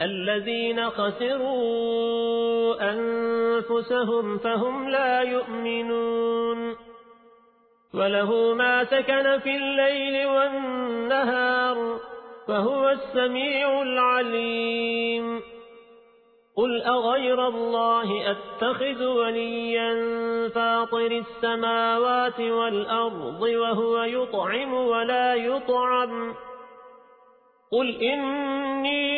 الذين خسروا أنفسهم فهم لا يؤمنون وله ما سكن في الليل والنهار وهو السميع العليم قل أغير الله أتخذ وليا فاطر السماوات والأرض وهو يطعم ولا يطعم قل إني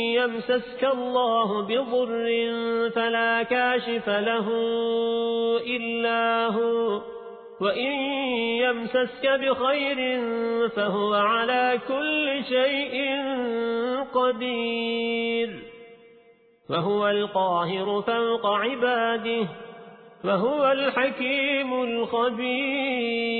يمسسك الله بضر فلا كاشف له إلا هو وإن يمسسك بخير فهو على كل شيء قدير. وهو القاهر فوق عباده وهو الحكيم الخبير.